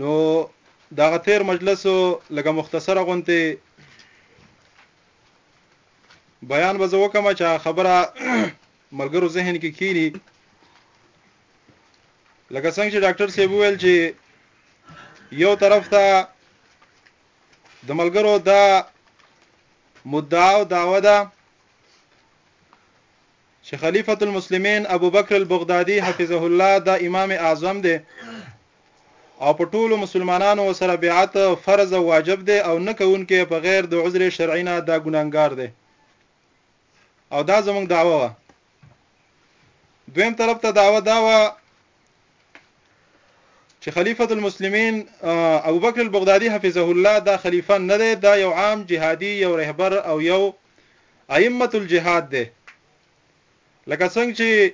نو دغه تیر مجلس لګه مختصره غونته بیان به زه وکم چې خبره ملګرو ذهن کې کینی لکه څنګه چې ډاکټر سی وویل چې یو طرف ته د ملګرو دا مدعا او داوا ده چې خلیفة المسلمین ابوبکر البغدادي حفظه الله دا امام اعظم دی او په ټولو مسلمانانو سره بیعت فرض او واجب دی او نه کوونکې په غیر د عذر شرعي نه دا ګناهګار دی او دا زمونږ دعوه وه دویم طرف ته دعوه دا وه چې خلیفۃ المسلمین ابوبکر البغدادي حفظه الله دا خلیفہ نه دی دا یو عام جهادي یو رهبر او یو ائمه الجهاد دی لکه څنګه چې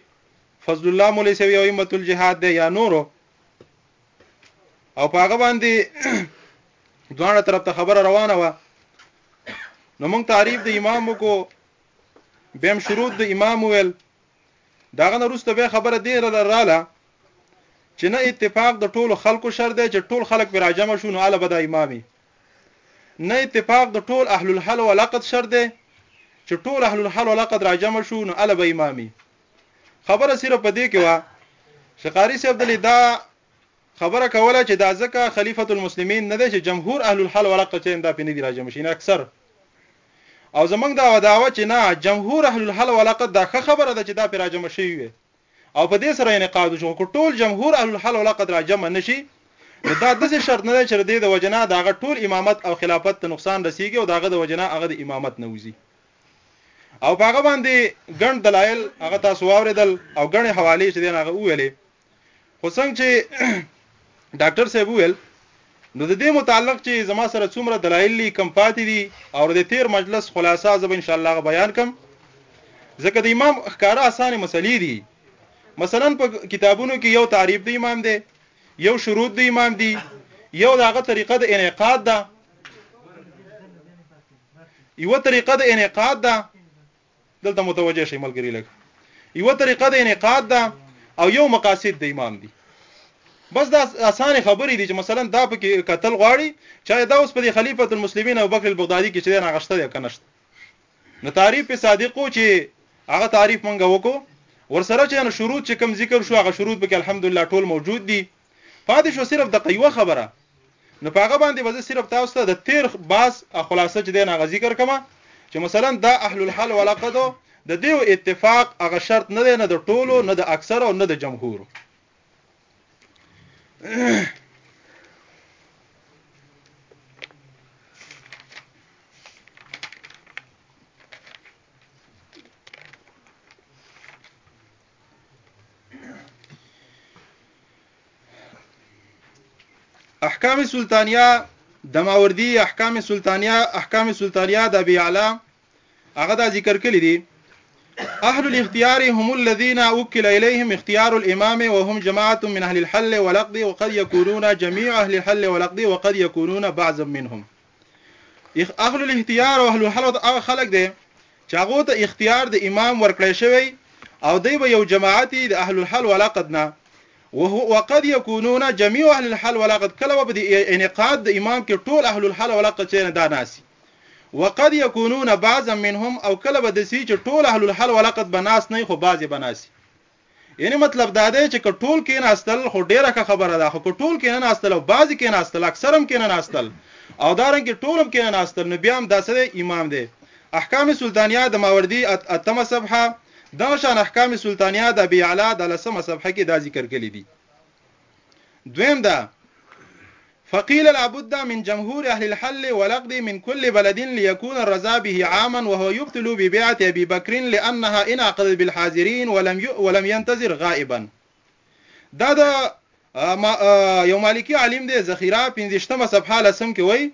فضل الله مولوی سوی او ائمه الجهاد دی یا نورو او پاغه باندې دوه طرف ته خبره روانه و نو موږ تعریف د امام کو بهم شروط د امام ویل د هغه نه وروسته بیا خبره دې له راله چې نه اتفاق د ټولو خلکو شر دی چې ټول خلک پر راجمع شو نو اله به دا امامي نه اتفاق د ټول اهل الحل والعقد شر دی چې ټول اهل الحل والعقد راجمع شو نو اله به امامي خبره صرف په دې کې وا چې قاری صاحب دلې دا خبره کوله چې دا ځکه خلیفة المسلمین نه دی چې جمهور اهل الحل والعقد چې دا پې نه دي راجمع شي نه اکثر او زمونږ دا وداوه چې نه جمهور اهل الحل والعقد دا ښه خبره ده چې دا پې راجمع شوي وي او په دې سره انعقاد وشو که ټول جمهور اهل الحل والعقد راجمع نشي نو دا داسې شرط نه دی چې د دې د وجنا دغه ټول امامت او خلافت ته نقصان رسیږي او دغه د وجنا هغه د امامت نه وځي او هغه باندې ګڼ دلایل هغه تاسو واوریدل او ګڼ حواله چې دغه ویلې خو څنګه چې ډاکټر صاحب وویل نو د دې متعلق چې زما سره څومره دلایل دي کم پاتې دي او د تیر مجلس خلاصه زه به ان شاء الله بیان کم ځکه د امام ښکارا اسانه مسلې دي مثلا په کتابونو کې یو تعریف د امام دی یو شروط د امام دی یو داغه طریقه د انعقاد ده یو طریقه د انعقاد ده دلته متوجه شي ملګری لګ یو طریقه د انعقاد ده او یو مقاصد د امام دي بس دا اسانه خبرې دي چې مثلا دا پکې قتل غواړي چې دا اوس په خلیفۃ المسلمین او بکر البغدادي کې چې نه غشته دی کنهشت نو تعریف په صادقو چې هغه تعریف منګه وکړو ورسره چې نو شروط چې کم ذکر شو هغه شروط پکې الحمدلله ټول موجود دي پاتې شوه صرف دقه یوه خبره نو په هغه باندې به زه صرف تاسو ته د تېر بحث خلاصه چې دی نو هغه ذکر کوم چې مثلا دا اهل الحل والعقد د دیو اتفاق هغه شرط نه دی نه د ټولو نه د اکثر او نه د جمهور احکام سلطانیه دماوردی احکام سلطانیه احکام سلطانیه د بیعلا هغه دا ذکر کړی دي أهل الاختيار هم الذين وكل إليهم اختيار الإمام وهم جماعة من أهل الحل والعقد وقد يكونون جميع أهل الحل والعقد وقد يكونون بعضا منهم اهل الاحتیار او اهل الحل هغه خلک دي چې هغه ته اختیار د امام ورکړی شوی او دی به یو جماعتي د اهل الحل والعقد نه وهو وقد يكونون جميع اهل الحل والعقد کله به د انعقاد د امام کې ټول اهل الحل والعقد چې نه دا ناسي وقد يكونون بعضا منهم او کله به د سي چې ټول اهل الحل والعقد بناس نه خو بعضي بناسي یعنی مطلب دا دی چې که ټول کېناستل خو ډېره ښه خبره ده، خو که ټول کېنناستل او بعضې کېناستل، اکثر هم کېنناستل او دارنګه ټول هم کېنناستل نو بیا هم دا څه دی؟ امام دی. احکام سلطانیه د ماوردي اتمه صفحه، دغه شان احکام سلطانیه د ابي اعلی د لسمه صفحه کې دا ذکر کړي دي. دویم دا فقيل لابد من جمهور أهل الحل والعقد من كل بلد ليكون الرزا به عاما وهو يبطل ببيعة أبي بكر لأنها انعقدت بالحاضرين ولم ولم ينتظر غائبا دا دا یو مالکی عالم دی ذخیره 15مه صفحه لسم کې وای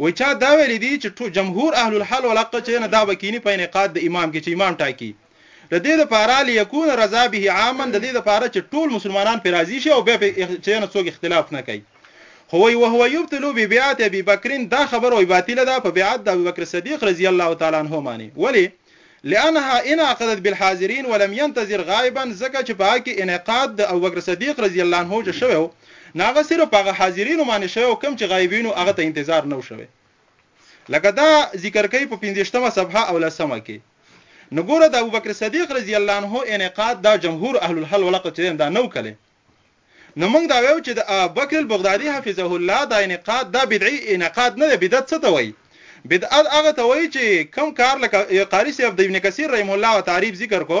وای چا دا ویلي دي چې ټو جمهور اهل الحل والعقد چې نه دا به کینی په انعقاد د امام کې چې امام ټاکي د دې لپاره ليكون رضا به عاما د دې لپاره چې ټول مسلمانان پر راضي شي او بیا چې نه څوک اختلاف نه کوي خو وی وهو یبتلو ببیعت ابي بکر دا خبر وی باطل ده په بیعت د ابو بکر صدیق رضی الله تعالی عنه معنی ولی لانها انعقدت بالحاضرين ولم ينتظر غائبا ځکه چې په هغه کې انعقاد د ابوبکر صديق رضي الله عنه چې شوی وو نو هغه صرف په هغه حاضرينو باندې شوی وو کوم چې غائبين وو هغه ته انتظار نه وو شوی لکه دا ذکر کوي په پنځشتمه صفحه او لسمه کې نو ګوره د ابوبکر صدیق رضی الله عنه انعقاد دا جمهور اهل الحل والعقد چې دا نو کله نو موږ دا وایو چې د ابوبکر البغدادي حفظه الله دا انعقاد دا بدعي انعقاد نه دی، بدعت څه ته وایي؟ بدعت هغه ته وایي چې کوم کار لکه قاري صاحب د ابن کثیر رحمه الله هغه تعریف ذکر کو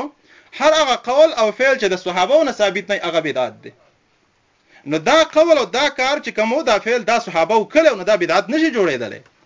هر هغه قول او فعل چې د صحابه نه ثابت نه هغه بدعت دی نو دا قول او دا کار چې کوم دا فعل دا صحابه وکړو نو دا بدعت نشي جوړېدلی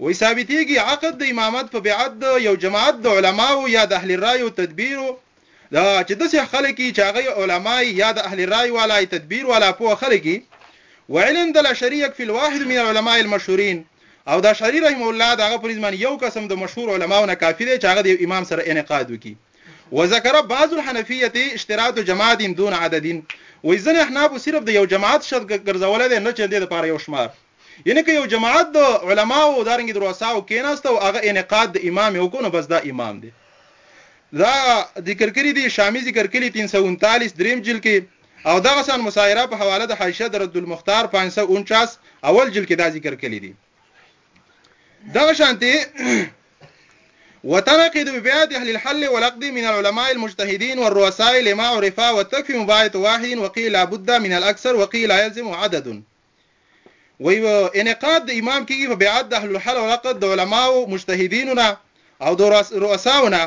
وایي ثابتیږي عقد د امامت په بیعت د یو جماعت د علماوو یا د اهل رای او تدبیر د چې داسې خلک یي چې هغه علما یي یا د اهل رای والا یي تدبیر والا پوه خلک یي وعلم د الاشعري یکفي الواحد من العلماء المشهورین او د اشعري رحم الله دغه په نسبت یو قسم د مشهور علماو نه کافی دی چې هغه د یو امام سره انعقاد وکړي وذكر بعض الحنفيه اشتراط جماعت دون عدد وای ځنه احناف صرف د یو جماعت شرط ګرځولای نه چل دي د پاره یو شمار یعنی که یو جماعت د علماو او دارنګه د رؤساو کیناست او هغه انعقاد د امام یې وکړو نو بس دا امام دی. دا ذکر کړي دي شامي ذکر کړي تین سو انتالیس دریم جلد کې او دغه سان مسایره په حواله د حاشیه د رد المختار پنځه سو انچاس اول جلد کې دا ذکر کړي دي دغه شانتي وتنقد ببيعة أهل الحل والعقد من العلماء المجتهدين والرؤساء لما عرفا وتكفي مبايعة واحد وقيل لابد من الأكثر وقيل لا يلزم عدد وی انعقاد د امام کیږي په بیعت د اهل الحل والعقد د علماو مجتهدینو نه او د رؤساو نه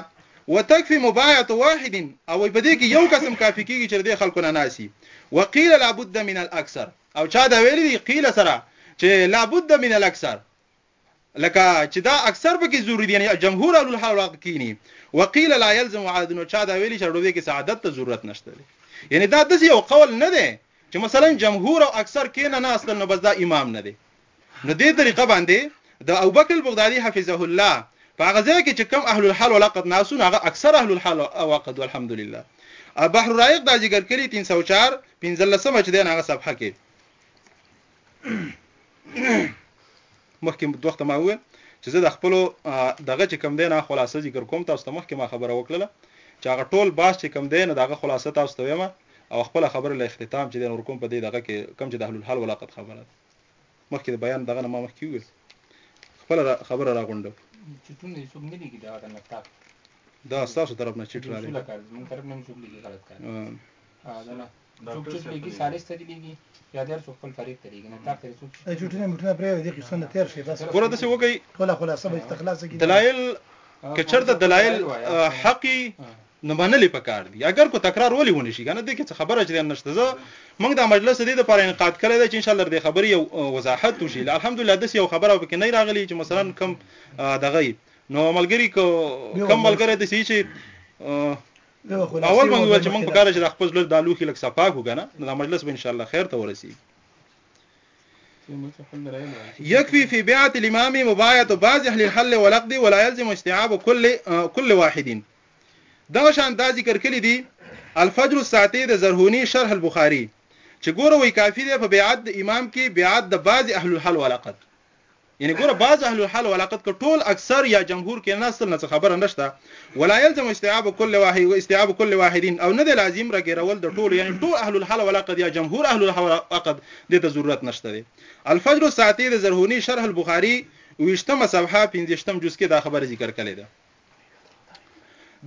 وتکفي مبايعه واحد او وی په دې کې یو قسم کافي کیږي چې د خلکو نه ناسي وقيل لابد من الاكثر او چا دا ویلي قيل سره چې لابد من الاكثر لکه چې دا اکثر پکې ضروري دي یعنی جمهور اهل الحال والعقد کینی وقیل لا يلزم عدد نو چا دا ویلي چې ډوبې کې سعادت ته ضرورت نشته دي یعنی دا د یو قول نه دی چې مثلا جمهور او اکثر کینه نه اصل نو بس دا امام نه دی نو دې طریقه باندې د ابوبکر البغدادي حفظه الله په هغه ځای کې چې کم اهل الحال والعقد ناسو هغه اکثر اهل الحال او عقد والحمدلله بحر الرائق دا ذکر کړی 304 15 سم چې دا هغه صفحه کې مخکې دوخت ما وې چې زه د خپل دغه چې کم دی نه خلاصه ذکر کوم تاسو ته مخکې ما خبره وکړه چې هغه ټول باس چې کم دی نه دغه خلاصه تاسو ته ویمه او خپل خبره له اختتام چې نور کوم په دې دغه کې کم چې د حل حل ولاقت خبره ده مخکې د بیان دغه ما مخکې وې خپل خبره را غونډه چې ټول یې څوک نه لیکي دا د نقاب دا تاسو طرف نه چټ را دي ټول کار زموږ طرف نه څوک لیکي غلط کار څوک چې لګي سالس ته لګي یا دیر څوک خپل فریق ته لګي نه تا خپل څوک چې جوټونه موټونه پرې دي قصه نه تیر شي بس ګوره داسې وګي ټول خلاصه به تخلاص کی دلایل کچرته دلایل حقي نو منلې پکار دي اگر کو تکرار ولې ونی شي کنه د کې خبره چې نشته زه موږ د مجلس دې لپاره انقاد کړی دی چې ان شاء الله د خبرې وضاحت وشي الحمدلله د یو خبره وکړي نه راغلی چې مثلا کم دغه نو ملګری کم ملګری د سې چې اول مونږ ویل چې مونږ په کار چې د خپل لور د لوخي لک صفا کو کنه نو دا مجلس به ان شاء الله خیر ته ورسی يكفي في بيعة الإمام مبايعة بعض أهل الحل والعقد ولا يلزم استيعاب كل كل واحد دا شان دا ذکر کړی دی الفجر الساعتي د زرهونی شرح البخاري چې ګوره وی کافی دی په بیعت د امام کې بیعت د بعض اهل الحل والعقد یعنی ګوره بعض اهل الحل والعقد که ټول اکثر یا جمهور کې ناستل نه څه خبره نشته ولا يلزم استيعاب كل واحد واستيعاب كل واحدين او نه د لازم راګرول د ټول یعنی ټول اهل الحل والعقد یا جمهور اهل الحل والعقد د ته ضرورت نشته دی الفجر الساعتي د زرهونی شرح البخاري وشتمه صفحه 15 جز کې دا خبره ذکر کړې ده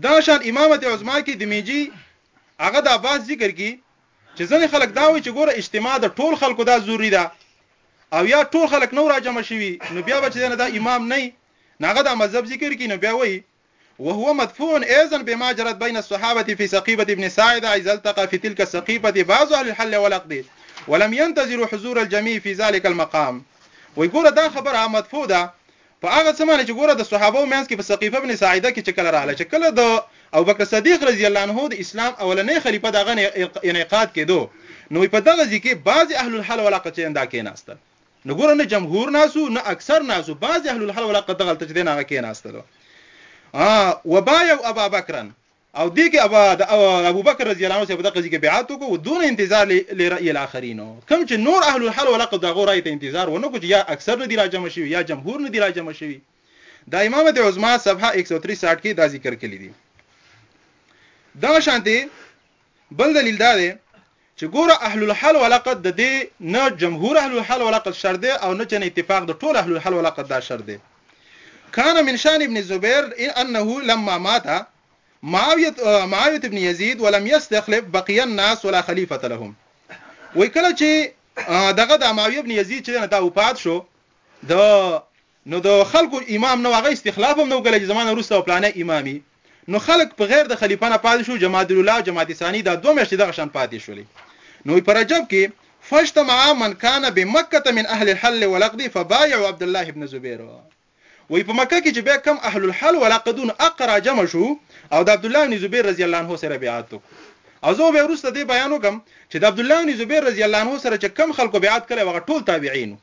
دا شان امامت عظما کې د میجی هغه د باز ذکر کی چې ځنې خلک دا وایي چې ګوره اجتماع د ټول خلکو دا ضروري ده او یا ټول خلک نو راجمع شوي نو بیا به چې دا امام نه ناغه دا مذهب ذکر کی نو بیا وایي وهو مدفوع ايضا بما جرت بين الصحابه في سقيفه ابن ساعد اذا التقى في تلك السقيفه بعض اهل الحل والعقد ولم ينتظروا حضور الجميع في ذلك المقام وي ګوره دا خبره مدفوع ده په هغه څه باندې چې ګوره د صحابه وو منځ کې په ثقيفه بن ساعده کې چې کله راغله چې کله د ابوبکر صديق رضي الله عنه د اسلام اولنی خليفه د هغه انعقاد کېدو نو وي په دغه ځي کې بعضې اهل الحل والعقد چې دا کېناستل نو ګوره نه جمهور ناسو نه اکثر ناسو بعضې اهل الحل والعقد دغلته چې دی نه هغه کېناستل وبايعوا ابا بکرا او دې کې ابا د ابوبکر رضی الله عنه سره په دغه ځای کې بیعت وکړو و دون انتظار لرأی الاخرین کوم چې نور اهل الحل والعقد د هغو رأی ته انتظار ونه کو چې یا اکثر نه دی راجمع شوی یا جمهور نه دی راجمع شوی دا امامت عظما صفحه 163 کې دا ذکر کړی دی دا شانته بل دلیل دا دی چې ګوره اهل الحل والعقد د دې نه جمهور اهل الحل والعقد شر دی او نه چنه اتفاق د ټول اهل الحل والعقد دا شر دی کان من شان ابن زبیر انه لما مات معاویت معاویت ابن یزید ولم یستخلف بقی الناس ولا خلیفه لهم وای کله چې دغه د معاویه ابن یزید چې نه دا وفات شو د نو د خلکو امام نه وو هغه استخلاف هم نه وو کړی چې زما نه وروسته به پلانی امام وي نو خلک په غیر د خلیفه نه پاتې شو جمادی الاولی او جمادی ثانی دا دوه میاشتې دغه شان پاتې شولې نو وایي په رجب کې فاجتمع من کان بمکه من اهل الحل والعقد فبايعوا عبد الله ابن زبیر وایي په مکه کې چې بیا کم اهل الحل والعقد نو اق راجمع شو او د عبد الله ابن زبیر رضی الله عنه سره بیعت وکړو او زه به وروسته دې بیان وکم چې د عبد الله ابن زبیر رضی الله عنه سره چې کم خلکو بیعت کړي وغه ټول تابعین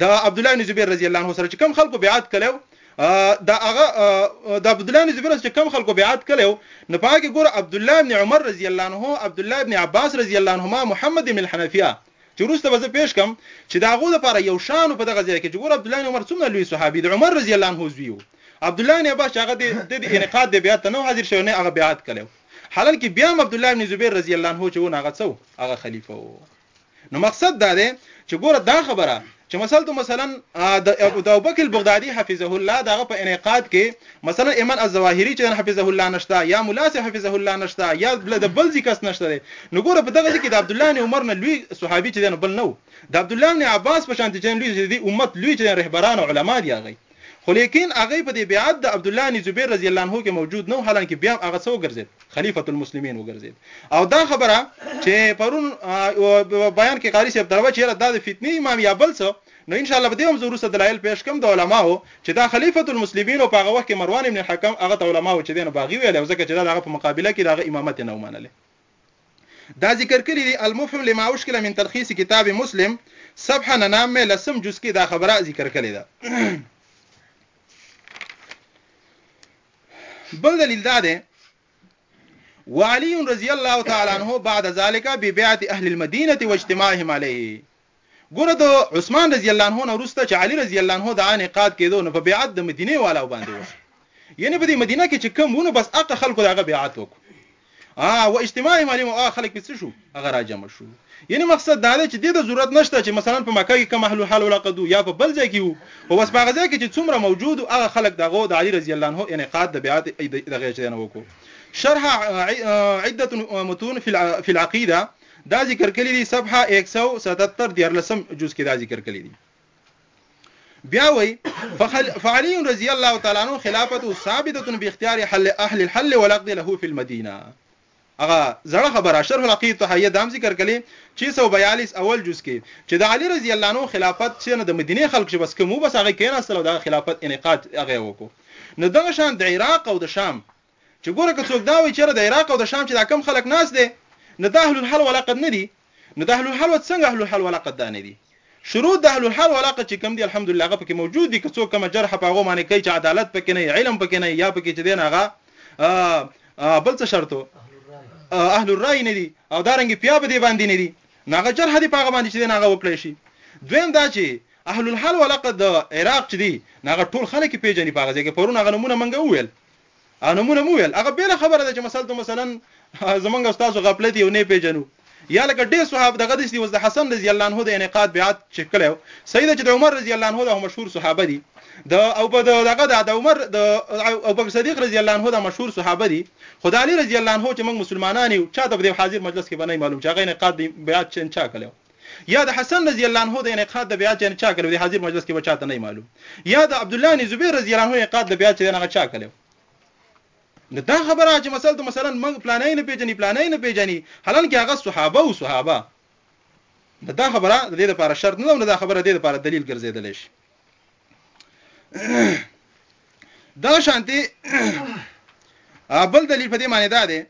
د عبدالله بن زبیر رضی الله عنه سره چې کم خلکو بیعت کړو دا هغه د عبد الله بن زبیر چې کم خلکو بیعت کړو نو په هغه ګوره عبد الله بن عمر رضی الله عنه عبد الله بن عباس رضی الله عنهما محمد بن الحنفیه چې وروسته به زه پیش کم چې دا غو لپاره یو شان په دغه ځای کې چې ګوره عبد الله بن عمر څومره لوی صحابي د عمر رضی الله عنه زوی عبد الله بن عباس هغه د انقاد د بیعت نه حاضر شو نه هغه بیعت کړو حالانکه بیا عبد الله بن زبیر رضی الله عنه چې ونه هغه څو هغه خلیفہ وو نو مقصد دا دی چې ګوره دا خبره چې مثلا مثلا د ابوبکر البغدادي حفظه الله دغه په انعقاد کې مثلا ایمن الظواهری چې حفظه الله نشتا یا مولا سي حفظه الله نشتا یا بل د بل ذکر نشته دی نو ګوره په دغه کې د عبد الله بن عمر نه لوی صحابي چې بل نو د عبد الله بن عباس په شان چې لوی دی امت لوی چې رهبران علما دی هغه خو ليکن هغه په دې بيعت د عبدالله عنی زبير رضی الله عنه کې موجود نه و حالانکه بيا هم هغه څه وګرځيد خليفة المسلمين وګرځيد او دا خبره چې پرون بيان کې قاری صاحب تروه چې دا د فتنی امام یا بل څه نو ان شاء الله به دې هم زه وروسته دلایل پېښ کوم د علماو چې دا خلیفۃ المسلمین په هغه وخت کې مروان ابن الحکم هغه ته علماو چې دین باغی ویل او ځکه چې دا هغه په مقابله کې دا امامت نه ومنله دا ذکر کړي دي المفهم لما اشکل من تلخیص کتاب مسلم صفحه ننام مې لسم جز کې دا خبره ذکر کړې ده بل دلیل دا ده وعلي رضی الله تعالی عنہ بعد ذلك ببيعه اهل المدينه واجتماعهم عليه ګوره د عثمان رضی الله عنه نه وروسته چې علی رضی الله عنه د عانې قاد کېدو نو په بیعت د مدینې والاو باندې وشو یعنی په دې مدینه کې چې کم ونو بس اقه خلکو دغه بیعت وکړو اه و اجتماعي مالي مو اه خلک پڅ شو هغه راجم شو یعنی مقصد دا دی چې د ضرورت نشته چې مثلا په مکه کې کوم اهل حال ولقدو یا په بل ځای کې وو او بس په غزا کې چې څومره موجود او هغه خلک دغه د علي رضی الله عنه انقاد د بیعت دغه چې نه وکړو شرح عده متون في العقيده دا ذکر کړی دی صفحه 177 دیارلسم جز کې دا ذکر کړی دی بیا وای فعلی رضی الله تعالی عنہ خلافت ثابته باختیار حل اهل الحل والعقد له فی المدینه اغه زړه خبره شرح العقید تحیه دام ذکر کړي 642 اول جز کې چې د علی رضی الله عنه خلافت چې نه د مدینه خلک چې بس کومو بس هغه کیناستل او د خلافت انعقاد هغه وکړو نو دغه شان د عراق او د شام چې ګوره که څوک دا وایي چې یاره د عراق او د شام چې دا کم خلک ناست دی نو دا اهل الحل والعقد نه دي نو د اهل الحل څنګه اهل الحل والعقد دا نه دي شروط د اهل الحل والعقد چې کم دي الحمدلله هغه پکې موجود دي که څوک کومه جرح په هغو باندې کوي چې عدالت پکې نه علم پکې نه یا پکې چې دی نه هغه بل څه شرطو اهل الرای نه دي او دارنګ پیا به دی باندې نه دي ناغه جرح دی پاغه باندې چې ناغه وکړي شي دویم دا چې اهل الحل ولقد عراق چې دي ناغه ټول خلک پیژني پاغه ځکه پرون هغه نمونه منګه ویل او نمونه مو ویل هغه بیل خبره ده چې مثلا تو مثلا زمونږ استاد غفلت یو نه پیژنو یا لکه ډېر صحابه دغه دي اوس د حسن رضی الله عنه د انقاد بیعت چې کړو سید چې د عمر رضی الله عنه د مشهور صحابه دي د او په دغه د عمر د او بکر صدیق رضی الله عنه د مشهور صحابه دي خدای علی رضی الله عنه چې موږ مسلمانان یو چاته په حاضر مجلس کې باندې معلوم چې هغه انقاد بیعت چې چا کړو یا د حسن رضی الله عنه د انعقاد د بیعت یعنی چا کړی وو د حاضر مجلس کې به چاته نه معلوم یا د عبد الله بن زبیر رضی الله عنه انعقاد د بیعت چې هغه چا کړی نو دا خبره چې مثلا ته مثلا موږ پلانای نه پیژنې پلانای نه پیژنې حالان کې هغه صحابه او صحابه نو دا خبره د دې لپاره شرط نه ده دا خبره د دې لپاره دلیل ګرځیدل شي دا شانتي بل دلیل په دې معنی دا دی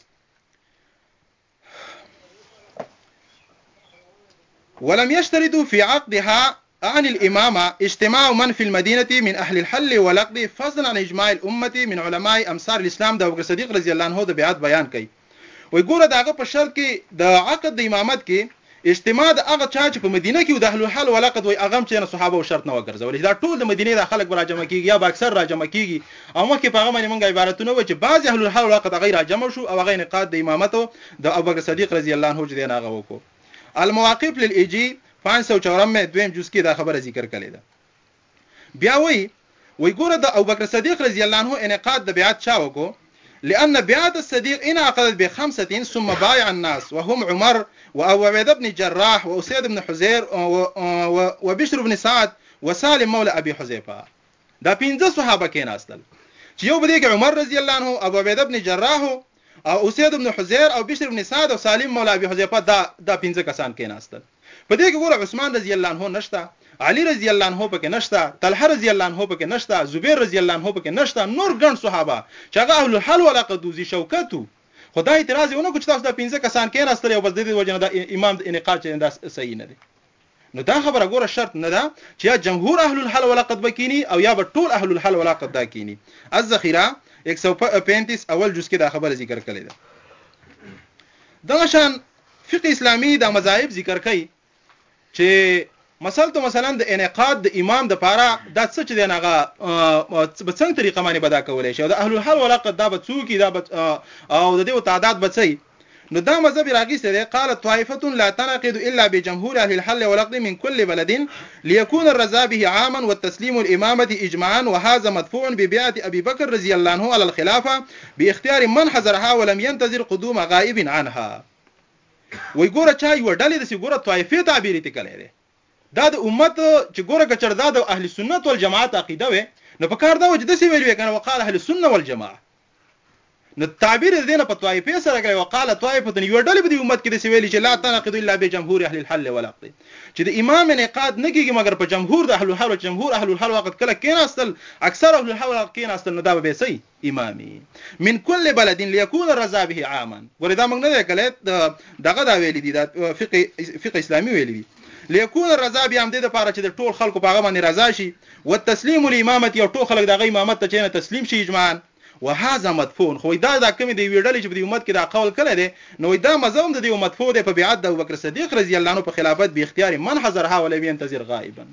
ولم يشترطوا في عقدها عن الإمامة اجتماع من في المدينة من أهل الحل والعقد فضلا عن اجماع الأمة من علماء امصار الاسلام د ابوبکر صدیق رضی الله عنه د بیعت بیان کوي وایي ګوره د هغه په شرط کې د عقد د امامت کې اجتماع د هغه چا چې په مدینه کې وو د اهل الحل والعقد وایي هغه هم چې صحابه وو شرط نه وه ګرځولې چې دا ټول د مدینې دا خلک به راجمع کېږي یا به اکثر راجمع کېږي او مخکې په هغه باندې مونږ عبارتونه وه چې بعضې اهل الحل والعقد هغه راجمع شو او هغه نقاد د امامت د ابوبکر صدیق رضی الله عنه چې دی نه هغه وکړو المواقف للایجي پنځه سوه چورم مې دویم جز کې دا خبره ذکر کړې ده. بیا وایي، وایي ګوره د ابوبکر صدیق رضی الله عنه انعقاد د بیعت چا وکړو؟ لأن بیعت الصدیق انعقدت بخمسة ثم بایع الناس وهم عمر وابوعبیدة بن جراح واسید بن حضیر وبشر بن سعد وسالم مولى ابي حذیفة دا پنځه صحابه کیناستل چې یو په دې کې عمر رضی الله عنه، ابوعبیدة بن جراح او اسید بن حذیر او بشر بن سعد او سالم مولا ابي حذیفه دا دا پنځه کسان کېناستل په دې کې ګوره عثمان رضی الله عنه نشته علي رضی الله عنه پکې نشته طلحه رضی الله عنه پکې نشته زبیر رضی الله عنه پکې نشته نور ګڼ صحابه چې هغه اهل الحل والعقد دوزي شوکت خو دا اعتراض یې ونه کړ چې تاسو دا پنځه کسان کېناستل او بس د دې وجه نه دا امام د انقاد چې دا صحیح نه دی نو دا خبره ګوره شرط نه ده چې یا جمهور اهل الحل والعقد به کینی او یا به ټول اهل الحل والعقد دا کینی الذخیره 135 اول جز کې دا خبره ذکر کړې ده دغه شان فقه اسلامی دا مذاهب ذکر کوي چې مثلا ته مثلا د انعقاد د امام د پاره دا څه چې دغه په څنګه طریقه باندې بدا کولای شي او د اهل الحل ولاقت دا به څوکي دا او د دې تعداد بچي نو دا مذهب یې راخیستی دی، قالت طائفة لا تنعقد الا بجمهور اهل الحل والعقد من کل بلد لیکون الرضا به عاما والتسلیم الامامة اجماعا وهذا مدفوع ببیعة ابی بکر رضی الله عنه علی الخلافة باختیار من حضرها ولم ينتظر قدوم غائب عنها وایي ګوره چا یوه ډلې داسې ګوره طائفې تعبیر یې ترې کړی دی دا د امت چې ګوره که چېرته دا د اهل سنت والجماعت عقیده وی نو په کار دا وه چې داسې ویل وی کنه وقال اهل السنة والجماعة نو تعبیر دې نه په طائفه سره کوي وقاله طائفه دې یو ډلې په دې امت کې د سویل چې لا تنقض الا به جمهور اهل الحل والعقد چې د امام انقاد نه کیږي مګر په جمهور د اهل الحل جمهور اهل الحل وقت کله کیناستل اکثر اهل الحل وقت کیناستل نو دا به سي امامي من كل بلد ليكون رضا به عاما ګوره دا موږ نه کله دغه دا ویلي دي دا فقه فقه اسلامي ویلي دي ليكون رضا بيا همدې دپاره چې د ټول خلکو په هغه باندې رضا شي، والتسليم لامامته او ټول خلک د هغه امامت ته چينه تسليم شي اجمعا، وهذا مدفوع خو وایي دا دا کومې د يوې ډلې چې په دې امت کې دا قول کړی دی نو وایي دا مذهب هم د دې وو مدفوع دی په بيعت د ابوبکر صديق رضي الله عنه په خلافت بې اختيار من حضرها ولم ينتظر غائبا.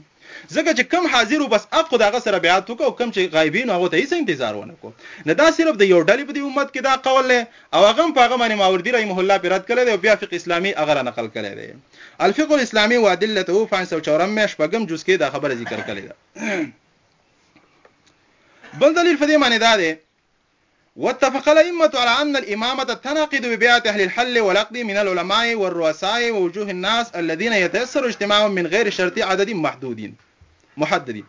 ځکه چې کوم حاضر وو بس اف خو د هغه سره بیعت وکړو او کوم چې غایبین هغه ته هیڅ انتظار ونه کو نه دا صرف د یو ډلې په دې امت کې دا قول دی او هغه په هغه باندې ماوردی رحمه الله پر رد کړی دی او بیا فقه اسلامي هغه را نقل کړی دی الفقه الاسلامي وادلته 504 مې شپږم جز کې دا خبره ذکر کړې ده بل دلیل په دې معنی دا دی واتفق الائمة على ان الامامة تنعقد ببيعة اهل الحل والعقد من العلماء والرؤساء ووجوه الناس الذين يتيسر اجتماعهم من غير شرط عدد محدود محدد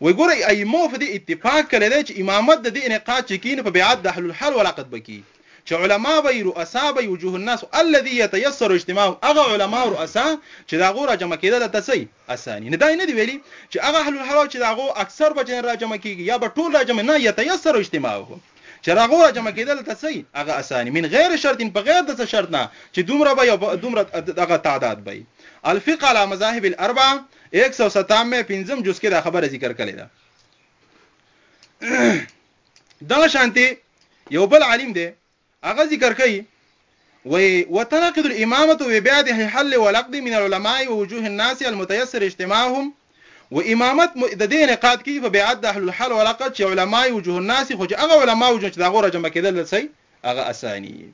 وایي ګورئ ائمو په دې اتفاق کړی دی چې امامت د دې انعقاد چې کېني په بیعت د اهل الحل والعقد به کېږي چې علما به یې رؤسا به یې وجوه الناس الذي يتيسر اجتماعهم هغه علما او رؤسا چې د هغو راجمع کېدل هلته څه اساني نه دا یې نه دي ویلي چې هغه اهل الهواو چې د هغو اکثر به جن راجمع کېږي یا به ټول راجمع نه یتیسر اجتماعهم چې د هغو راجمع کېدل ته څه هغه اساني من غیر شرط په غیر د څه شرط نه چې دومره به یو دومره دغه تعداد به الفقه علی مذاهب الاربعه 197 مې پنځم جز کې دا خبره ذکر کړې ده دغه شانتي یو بل عالم دی هغه ذکر کوي وایي وتنقد الامامة وبعد حي حل والعقد من العلماء ووجوه الناس المتيسر اجتماعهم و امامت د دې انعقاد کیږي په بیعت د اهل الحل والعقد چې علماء وجوه الناس خو چې هغه علماء وجوه چې دا غو راجمع کېدل د څه هغه اساني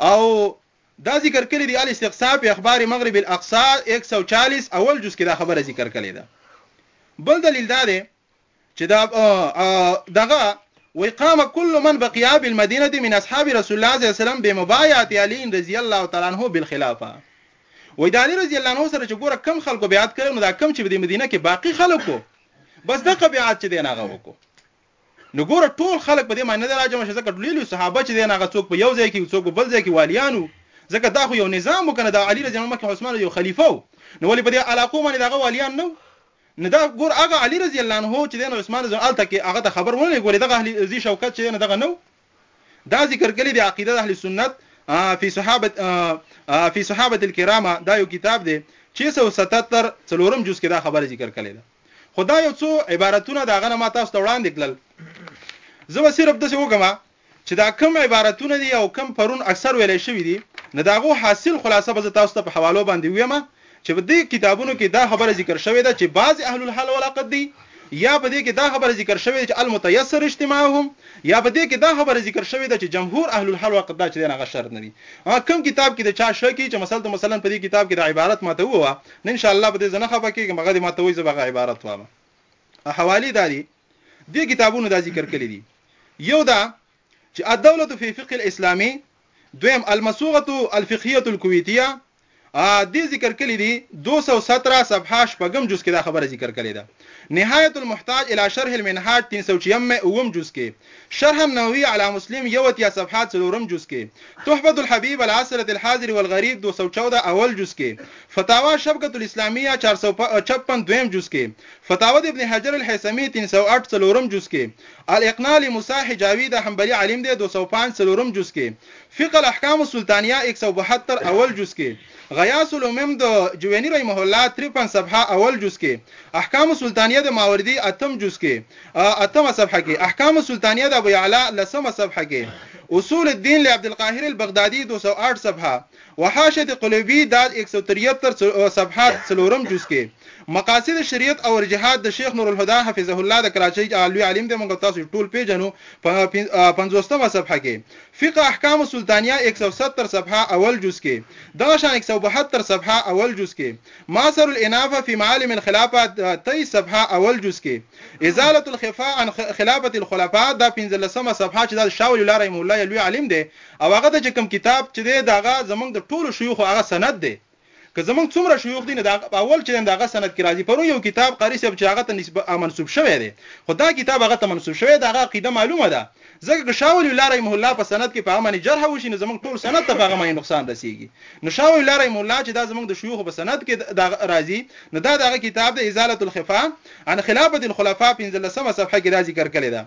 او دا ذکر کړی دی الاستقصاء په اخبار مغرب الاقصا 140 اول جز کې دا خبره ذکر کړې ده بل دلیل دا دی چې دا دغه وی قام كل من بقيا بالمدينه من اصحاب رسول الله صلی الله علیه وسلم بمبايعه علي رضی الله تعالی عنه بالخلافه وای د علي رضی الله عنه سره چې ګوره کم خلکو بیعت کړو نو دا کم چې د مدینه کې باقی خلکو بس دغه بیعت چې دی ناغه وکړو نو ګوره ټول خلک په دې معنی نه راځم چې ځکه ټول صحابه چې دی ناغه څوک په یو ځای کې څوک بل ځای کې والیانو ځکه دا خو یو نظام وکنه د علي رضی الله عنه عثمان یو خلیفہ نو ولې په دې علاقو باندې دغه والیان نو نو دا ګور هغه علي رضی الله عنه چې دی نو عثمان رضی الله عنه هلته کې هغه ته خبر ونه لېږولې دغه اهل ذي شوکت چې دی نو دغه نه و دا ذکر کړي دی عقیده د اهل سنت فی صحابت فی صحابت الکرامه دا یو کتاب دی 677 څلورم جز کې دا خبره ذکر کړې ده خدا یو څو عبارتونه دا غنه ما تاسو ته وړاندې کړل زه به صرف د څه وکم چې دا کوم عبارتونه دي او کوم پرون اکثر ویلی شوي دي، نو د هغو حاصل خلاصه به زه تاسو ته په حوالو باندې وویم، چې په دې کتابونو کې دا خبره ذکر شوې ده، چې بعضې اهل الحل والعقد دي، یا په دې کې دا خبره ذکر شوې ده، چې المتیسر اجتماعهم، یا په دې کې دا خبره ذکر شوې ده، چې جمهور اهل الحل والعقد دا چې دی، نو هغه شرط نه دي. هغه کوم کتاب کې د چا شک وي، چې مثلتاً مثلاً په دې کتاب کې دا عبارت ما ته ووه، نو انشاءالله په دې زه نه خفه کېږم، هغه دې ما ته ووایي، زه به هغه عبارت وایم. او حوالې دا دي. دې کتابونو دا ذکر کړي دي یو دا چې الدوله فی فقه الاسلامي دویم المسوغه الفقهیه الکویتیه دې ذکر کړي دي 217 صفحه شپږم جز کې دا خبره ذکر کړي ده نهایت المحتاج الى شرح المنهاج 306 مې اوم جز کې شرح النووي على مسلم یوتیا صفحه څلورم جز کې تحفه الحبیب العسره الحاضر والغریب 214 اول جز کې فتاوا شبکه الاسلامیه 456 دویم جز کې فتاوی د ابن حجر الهیثمی تین سو اټ څلورم جز کې، الاقناع لموسی حجاوی دا حنبلی عالم دی دو سو پانچ څلورم جز کې، فقه الاحکام السلطانیه ایک سو بهتر اول جز کې، غیاث الامم د جوینی رحمه الله ترپن صفحه اول جز کې، احکام السلطانیه د ماوردی اتم جز کې، اتمه صفحه کې، احکام السلطانیه د ابو یعلا لسمه صفحه کې، اصول الدین لعبدالقاهر البغدادی دو سو اټ صفحه، وحاشیت قلیوبی داد ایک سو تریهتر صفحه څلورم جز کې مقاصد شریعت او ارجحات د شیخ نورالهدا حفظه الله د کراچۍ لوی عالم دی موږ تاسو ټول پیژنو په پنځوستمه صفحه کې فقه احکام السلطانیه ایک سو ستر صفحه اول جز کې دغه شان ایک سو بهتر صفحه اول جز کې ماسر الانافه فی معالم الخلافه تیئیس صفحه اول جز کې ازاله الخفاء عن خلافت الخلفاء دا پنځلسمه صفحه چې دا شاه ولی الله رحمه الله لوی عالم دی او هغه ته چې کوم کتاب چې دی د هغه زمونږ د ټولو شيوخو هغه سند دی که زمونږ څومره شيوخ دي نو د هغه په اول چې دی نو د هغه سند کې راځي پرون يو کتاب قاري صاحب چې هغه ته نسب منسوب شوی دی خو دا کتاب هغه ته منسوب شوی د هغه عقيده معلومه ده ځکه که شاه ولي الله رحمه الله په سند کې په هغه باندې جرح وشي نو زمونږ ټول سند ته په هغه باندې نقصان رسيږي نو شاه ولي الله رحمه الله چې دا زمونږ د شيوخو په سند کې دا راځي نو دا د هغه کتاب د ازاله الخفاء عن خلافت الخلفاء 15مه صفحه کې دا ذکر کړی ده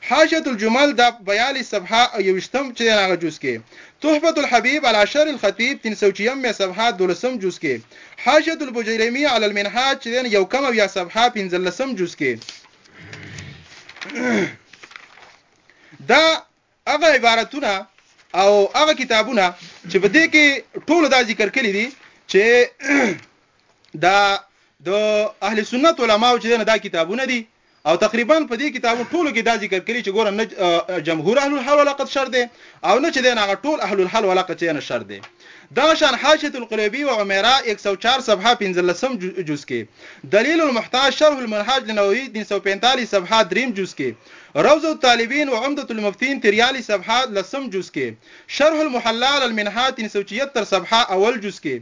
حاشیة الجمل دا په بیالیس صفحه او یوویشتم چې دی هغه جز کې، تحفة الحبیب علی شرح الخطیب تین سو چی یمه صفحه دولسم جز کې، حاشیة البجیلیمی علی المنهاج چې دی یو کم اویا صفحه پنځلسم جز کې دا هغه عبارتونه او هغه کتابونه چې په دې کې ټول دا ذکر کړی دي چې دا د اهل سنت علماو چې دا کتابونه دي او تقریبا په دې کتابو ټولو کې دا ذکر کړي چې ګوره نه جمهور اهل الحل والعقد شر دی او نه چې دی هغه ټول اهل الحل والعقد چې نه شر دی دا شان حاشیه القلیبی و عمیرا 104 صفحه 15 جز کې دلیل المحتاج شرح المنهاج لنووی 345 صفحه دریم جز کې روض الطالبین و عمدة المفتین 43 صفحه لسم جز کې شرح المحلال المنها 376 صفحه اول جز کې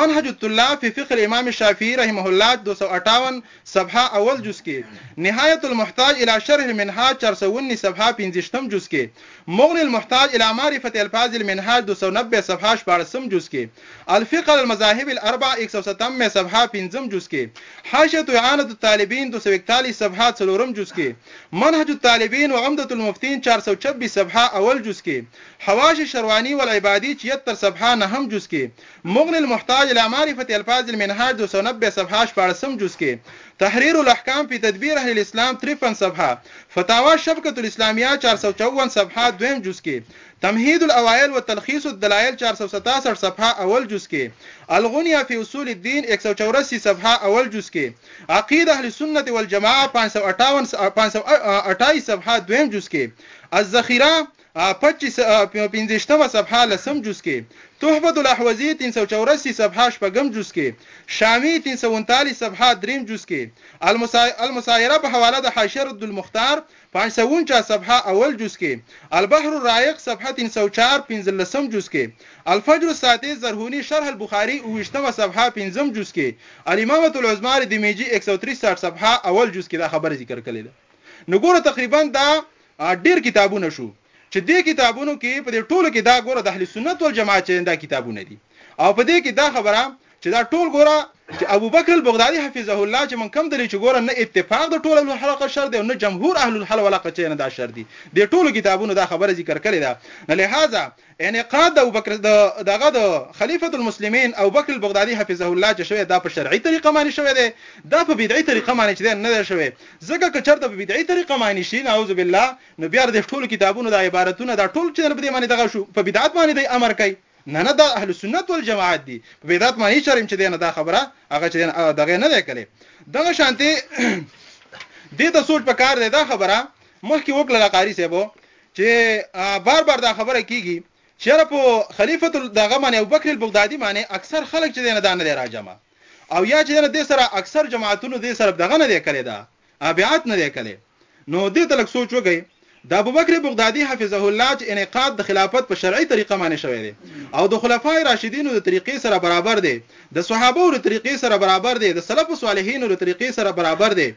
منهج الطلاب فی فقه الامام الشافعی رحمه الله 258 صفحه اول جز کې نهایت المحتاج الی شرح المنهاج چار سو انیس صفحه پنځشتم جز کې مغنی المحتاج الی معرفت الفاظ المنهاج دو سو نبې صفحه شپاړسم جز کې الفقه علی المذاهب الاربع ایک سو ستم مې صفحه پنځم جز کې حاشیه اعانه الطالبین دو سو اکتالیس صفحه څلورم جز کې منهج الطالبین و عمدة المفتین چار سو چبیس صفحه اول جز کې حواشی شروانی والعبادی چیتر صفحه نهم جز کې مغني المحتاج الى معرفة الفاظ المنهاج دوه سوه نوي صفحه شپاړسم جز کې تحریر الاحکام فی تدبیر اهل الاسلام تریفن صفحه فتاوا شبکة الاسلامیه چار سوه چوون صفحه دویم جز کې تمهید الاوائل و تلخیص الدلائل چار سوه ستاسټ صفحه اول جز کې الغنیه فی اصول الدین ایک سوه چورسی صفحه اول جز کې عقید اهل سنت والجماعه پنځه سوه اټاون پنځه سوه اټایس صفحه دویم جز کې الذخیره پچیس پنځیشتمه صفحه لسم جز کې، تحفة الاحوذي تین سو چورسی صفحه شپږم جز کې، شامی تین سو انتالیس صفحه دریم جز کې، المسایره په حواله د حاشیه رد المختار پنج سو انچاس صفحه اول جز کې، البحر الرایق صفحه تین سو چار پنځلسم جز کې، الفجر الساطع زرهوني شرح البخاري اوویشتمه صفحه پنځم جز کې، الامامة العظمی د میجي ایک سو تریس ساټ صفحه اول جز کې دا خبره ذکر کړې ده. نو ګوره تقریبا دا ډیر کتابونه شو چې دې کتابونو کې په دې ټولو کې دا ګوره د اهل سنت والجماعت چې دا کتابونه دي او په دې کې دا خبره چې دا ټول ګوره چې ابوبکر البغدادي حفظه الله چې من کم دلی چې ګوره نه اتفاق د ټول اهل حلقه شر دی او نه جمهور اهل الحل ولا قچې نه دا شر دی د ټولو کتابونو دا خبره ذکر کړې ده نه لہذا انعقاد د ابوبکر د دغه د خلیفة المسلمین ابوبکر البغدادي حفظه الله چې شوی دا په شرعي طریقه معنی شوی دی دا په بدعي طریقه معنی چې دی نه دی شوی ځکه که چرته په بدعي طریقه معنی شي نعوذ بالله نو بیا د ټولو کتابونو دا عبارتونه دا ټول چې په دې معنی دغه شو په بدعت معنی دی امر کوي نه نه دا اهل سنت والجماعت دي په بدعت معنی شرم چې دی نه دا خبره هغه چې دغه نه دی کړي دغه شانتي دې ته سوچ پکار دی دا خبره مخکې وکړه قاری صاحب چې بار بار دا خبره کیږي چیرې په خلیفۃ دغه معنی او بکر البغدادي معنی اکثر خلک چې نه دانه دی راجمه او یا چې نه د سره اکثر جماعتونو د سره دغه نه دی کړی دا ابيات نه دی کړی نو دې تلک سوچ وګي د ابوبکر بغدادي حفظه الله چې انعقاد د خلافت په شرعي طریقه باندې شوی دی او د خلفای راشدینو د طریقې سره برابر دی د صحابه او طریقې سره برابر دی د سلف صالحینو د طریقې سره برابر دی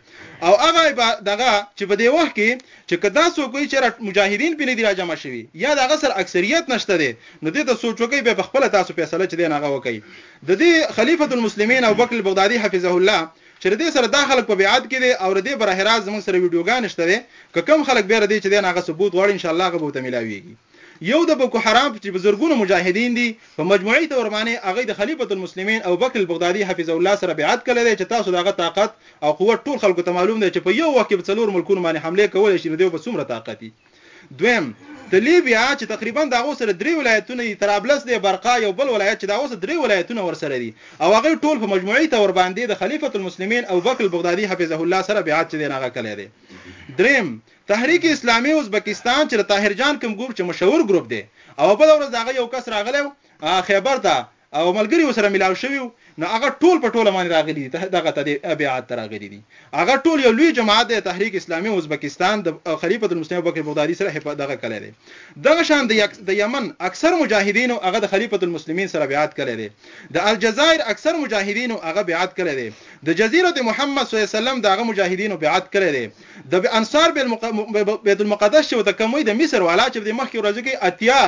او هغه دغه چې په دې وخت کې چې که دا څوک وایي چېرې مجاهدین پې نه دي راجمع شوي یا د هغه سره اکثریت نشته دی نو دې ته سوچ وکړئ بیا په خپله تاسو فیصله چې دی نو هغه وکړئ د دې خلیفة المسلمین ابوبکر البغدادي حفظه الله چې ردې سره دا خلک په بیعت کې دی او ردې براه راست زموږ سره ویډیوګانې شته دی که کوم خلک بیا ردې چې دی نو هغه ثبوت غواړي ان شاءالله هغه به ورته ملاویږي یو د بوکو حرام چې په زرګونو مجاهدین دي په مجموعي تور باندې هغه د خلیفة المسلمین ابوبکر البغدادي حفظه الله سره بیعت کړی دی چې تاسو د هغه طاقت او قوت ټول خلکو ته معلوم دی چې په یو وخت کې په څلور ملکونو باندې حملې کولی شي نو دیو به څومره طاقت وي دویم د لیبیا چې تقریبا د هغو سره درې ولایتونه دي طرابلس دی برقا یو بل ولایت چې د هغو سره درې ولایتونه ورسره دي او هغه ټول په مجموعي طور باندې د خلیفه المسلمین او بکر البغدادي حفظه الله سره بیعت چې دی نه هغه کلی دی دریم تحریک اسلامي ازبکستان چې د طاهر جان کوم ګروپ چې مشهور ګروپ دی او بل ورځ هغه یو کس راغلی خیبر ته او ملګري ورسره ملاو شوي وو، نو هغه ټول په ټوله باندې راغلي دي، ته دغه ته دې بيعت ته راغلي دي. هغه ټول يو لوی جماعت دی، تحريک اسلامي ازبکستان د خليفة المسلمين ابوبکر بغدادي سره هپه دغه کړی دی. دغه شان د يک د يمن اکثر مجاهدينو هغه د خليفة المسلمين سره بيعت کړی دی. د الجزائر اکثر مجاهدينو هغه بيعت کړی دی. د جزيرة محمد صلی الله عليه وسلم د هغه مجاهدينو بيعت کړی دی. د انصار بيت المقدس چې ورته کوم وايي، د مصر والا چې په دې مخکې ورځو کې اتيا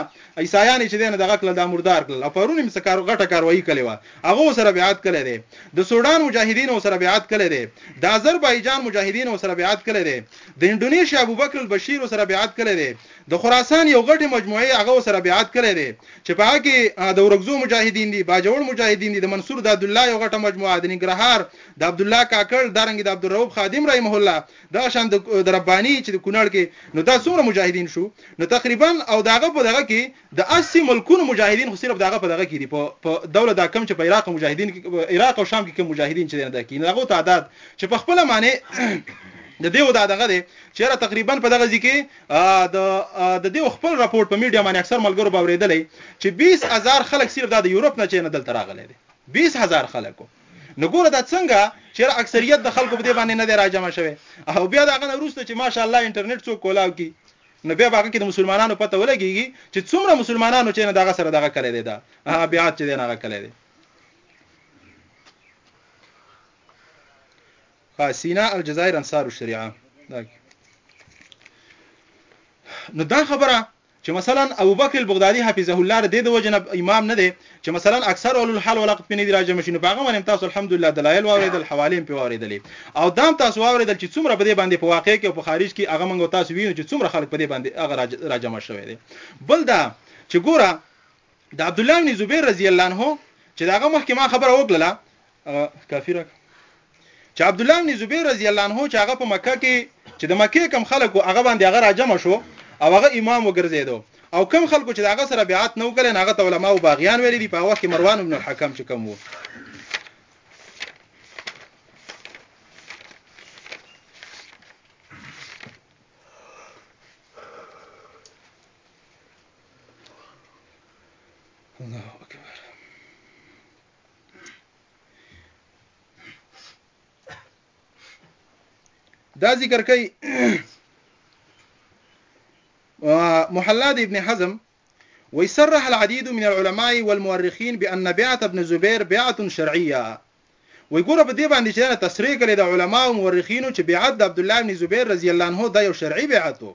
عیسایان یې چې دی نه دغه کړل دا مردار کړل او پرون هم څه غټه کاروايي کړې وه هغه ورسره بیعت کړی دی د سوډان مجاهدینو ورسره بیعت کړی دی د اذر بایجان مجاهدینو ورسره بیعت کړی دی د انډونیشیا ابوبکر البشیر ورسره بیعت کړی دی د خراسان یو غټه مجموعه هغه ورسره بیعت کړی دی چې په هغه د ورګزو مجاهدین دي باجوړ مجاهدین دي د منصور د عبد الله یو غټه مجموعه د نګرهار د عبد الله کاکړ دارنګ د عبد الرؤف خادم رحمه الله دغه شان د رباني چې د کونړ کې نو دا څومره مجاهدین شو نو تقریبا او داغه په دغه کې د 80 ملکونو مجاهدین خو صرف داغه په دغه کې دي په دوله دا کم چې په عراق مجاهدین عراق او شام کې کوم مجاهدین چې نه دا کې دغه تعداد چې په خپل معنی د دیو دا دغه دی چې را تقریبا په دغه ځکه د د دیو خپل راپورټ په میډیا باندې اکثر ملګرو باورېدلې چې 20000 خلک صرف د یورپ نه چې نه دلته راغلي دي 20000 خلکو نو ګوره دا څنګه چې یاره اکثریت د خلکو په دې باندې نه دی راجمع شوی او بیا د هغه نه وروسته چې ماشاءالله انټرنیټ څوک کولاو کی نو بیا هغه کې د مسلمانانو پته ولګیږي چې څومره مسلمانانو چې نه دغه سره دغه کړی دی دا هغه بیعت چې دی نه هغه کړی دی سینا الجزائر انصار الشریعه نو دا خبره چه مثلا ابوبکر البغدادی حفظه الله د دې د وجې نه امام نه دی چه مثلا اکثر اهل الحال والعقد پې نه دي راجمع شوي نو په هغه باندې هم تاسو الحمدلله دلایل واورېدل حوالې هم پې واورېدلې او دا هم تاسو واورېدل چې څومره په دې باندې په واقع کې او په خارج کې هغه موږ تاسو وینو چې څومره خلک په دې باندې هغه راجمع شوی دی بل دا چې ګوره د عبدالله بن زبیر رضی الله عنه چې داغه مخکې ما خبره وکړله هغه کافر چې عبد الله بن زبیر رضی الله عنه چې هغه په مکه کې چې د مکه کم خلکو هغه باندې هغه راجم شو او هغه امام وګرځیدو او کم خلکو چې هغه سره بیعت نه وکړي هغه ته علما او باغیان ویل دي په وخت کې مروان بن الحکم چې کوم وو الله اکبر دا ذکر کوي محلاد ابن حزم ويصرح العديد من العلماء والمؤرخين بأن بيعة ابن زبير بيعة شرعية ويقول په دې باندې چې تصریح کړي د علما او مورخینو چې بیعت د عبد الله بن زبیر رضی الله عنه د یو شرعي بیعت وو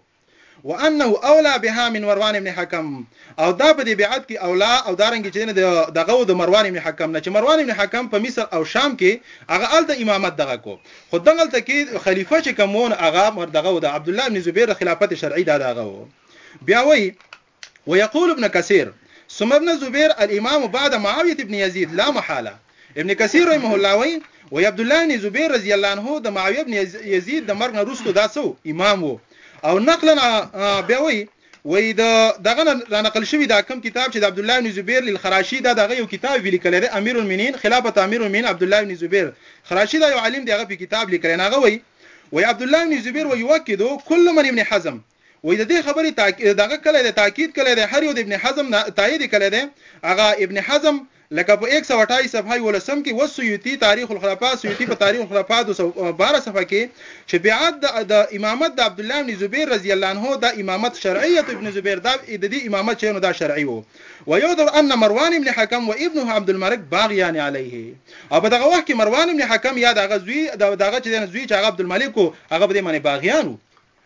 وانه اولی بها من مروان ابن حکم او دا په دې بیعت کې اولی او دارنګه چې دینه د دغه و د مروان ابن حکم نه چې مروان ابن حکم په مصر او شام کې هغه هلته امامت دغه کو خو دغلته کې خلیفه چې کوم و نو هغه دغه و د عبدالله ابن زبیر د خلافت شرعي دا د هغه و بیا وایي ويقول ابن کثير، ثم ابن الزبير الامام بعد معاوية بن يزيد لا محاله ابن کثير رحمه الله وايي، وايي عبدالله ابن زبير رضي الله عنه د معاويه ابن يزيد د مرګ نه وروسته دا څه و؟ امام و. او نقلا بيا وايي، وايي د دغه نه رانقل شوي دا کوم کتاب چې د عبدالله ابن زبير للخراشي دا د هغه يو کتاب وي ليکلی دی امير المنين خلافة امير المنين عبدالله ابن زبير خراشي دا يو عالم دی هغه پې کتاب ليکلی نو هغه وايي وايي عبدالله ابن زبير ويؤکد كل من ابن حزم وایي د دې خبرې تاکید دغه کلی دی، تاکید کلی دی، هر یو د ابن حزم نه تایید یې کلی دی، هغه ابن حزم لکه په ایک سوه اټایس صفحه یولسم کې و سیوطي تاریخ الخلفاء سیوطي په تاریخ الخلفاء دوه سوه او باره صفحه کې چې بیعت د د امامت د عبدالله ابن زبیر رضی الله عنه دا امامت شرعیت ابن زبیر دا د دې امامت چې نو دا شرعي وو و یذر ان مروان ابن حکم و ابنه عبدالملک باغیان علیه او په دغه وخت کې مروان ابن حکم یا دغه زوی دغه چې د زوی چې هغه عبدالملک هغه په دې باندې باغیان وو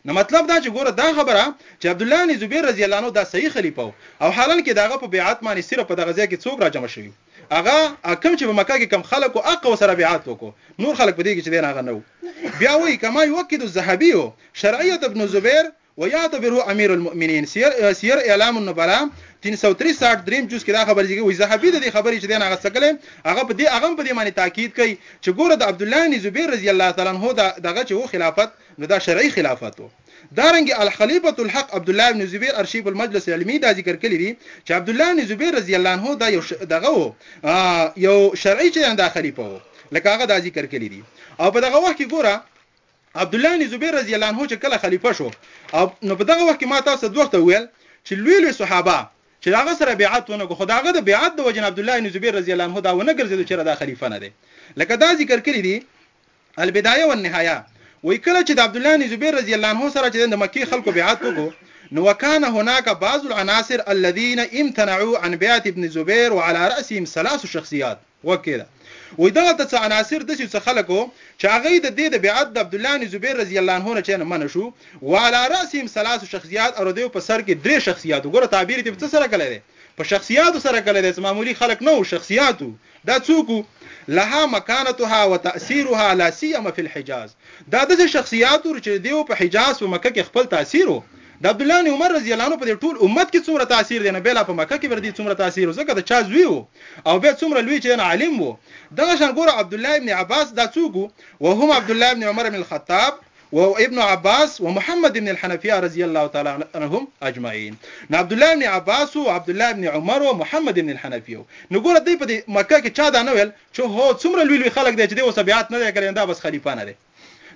نو مطلب دا چې ګوره دا خبره چې عبدالله عنې زبیر رضی الله عنه دا صحیح خلیفه وو او حالن کې د هغه په بیعت باندې صرف په دغه ځای کې څوک را جمع شوي هغه اکم چې په مکه کې کم خلک وو اقه وسره بیعت وکو نور خلک په دې کې چې دین هغه نه وو بیا وایي کما یوکید الذهبی شرعیت ابن زبیر ويعتبره امير المؤمنين سير سير اعلام النبلاء 363 دریم جز کې دا خبرې چې وي زهبي د دې خبرې چې دین هغه سکلې هغه په دې هغه په دې باندې تاکید کوي چې ګوره د عبد الله بن زبیر رضی الله تعالی عنہ دا دغه چې وو خلافت نو دا شرعي خلافت وو. دارنګه الخليفة الحق عبدالله بن زبير ارشيف المجلس العلمي دا ذکر کړي دي چې عبدالله بن زبير رضي الله عنه دا يو دغه وو يو شرعي چيان دا خليفه وو لکه هغه دا ذکر کړي دي او په دغه وخت کې ګوره عبدالله بن زبير رضي الله عنه چې کله خليفه شو او نو په دغه وخت کې ما تاسو دوه ته ویل چې لوی لوی صحابه چې داغه سره بیعت ونه کو خداغه د بیعت د وجن عبد الله بن زبیر رضی الله عنه دا ونه ګرځیدو چې دا خلیفہ نه دی لکه دا ذکر کړی دی البدایه والنهایه وایي کله چې د عبدالله بن زبیر رضی الله عنه سره چې د مکې خلکو بیعت وکړو نو وکان هناک بعض العناصر الذین امتنعو عن بیعت ابن زبیر وعلى رأسهم ثلاث شخصیات غوږ کېده وایي دغلته څه عناصر داسې څه خلک وو چې هغه یې د دې د بیعت د عبدالله بن زبیر رضی الله عنه نه چې نه منع شو وعلى رأسهم ثلاث شخصیات او د دوی په سر کې درې شخصیات وګوره تعبیر یې په څه سره کړی دی په شخصیاتو سره کړی دی څه معمولي خلک نه وو شخصیات وو دا څوک وو؟ لها مکانتها وتأثیرها لا سیما فی الحجاز دا داسې شخصیات وو چې دیو په حجاز په مکه کې خپل تأثیر وو د عبدالله بن عمر رضی الله عنه په دې ټول امت کې څومره تاثیر دی نو بیا لا په مکه کې پر دې څومره تاثیر و ځکه د چا زوی و او بیا څومره لوی چې عالم و دغه شان ګوره عبدالله ابن عباس دا څوک و وهم عبدالله ابن عمر بن الخطاب و ابن عباس و محمد ابن الحنفیه رضی الله تعالی عنهم اجمعین نو عبد الله ابن عباس او عبد الله ابن عمر او محمد ابن الحنفیه نو ګوره دی په دې مکه کې چا دا نه ویل چې هو څومره لوی لوی خلک دی چې دی اوس بیعت نه دی کړی دا بس خلیفہ نه دی